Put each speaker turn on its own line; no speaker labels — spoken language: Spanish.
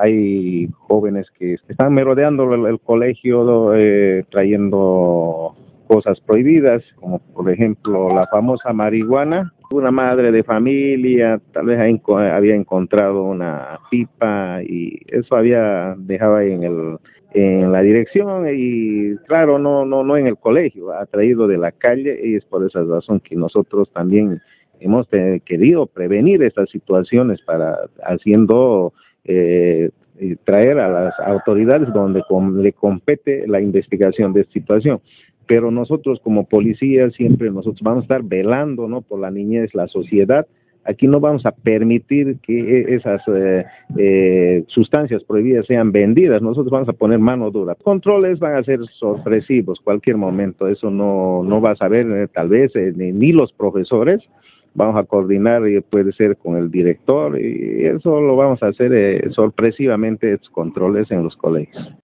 hay jóvenes que están merodeando el, colegio eh, trayendo cosas prohibidas, como por ejemplo la famosa marihuana. Una madre de familia tal vez había encontrado una pipa y eso había dejado ahí en el en la dirección y claro no no no en el colegio ha traído de la calle y es por esa razón que nosotros también hemos querido prevenir estas situaciones para haciendo eh, traer a las autoridades donde le compete la investigación de esta situación. Pero nosotros como policía siempre nosotros vamos a estar velando no por la niñez la sociedad. Aquí no vamos a permitir que e, esas eh, eh, sustancias prohibidas sean vendidas. Nosotros vamos a poner mano dura. Controles van a ser sorpresivos cualquier momento. Eso no no va a saber eh, tal vez ni los profesores vamos a coordinar y puede ser con el director y eso lo vamos a hacer sorpresivamente estos controles en los colegios